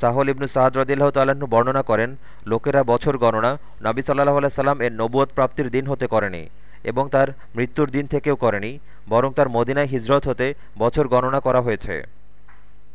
সাহল ইবনু সাহাদ রদিল্লাহ তাল্লাহ্ন বর্ণনা করেন, লোকেরা বছর গণনা নবী সাল্লাহ আল্লাহ সাল্লাম এর নবুয়ত প্রাপ্তির দিন হতে করেনি এবং তার মৃত্যুর দিন থেকেও করেনি, বরং তার মদিনায় হিজরত হতে বছর গণনা করা হয়েছে।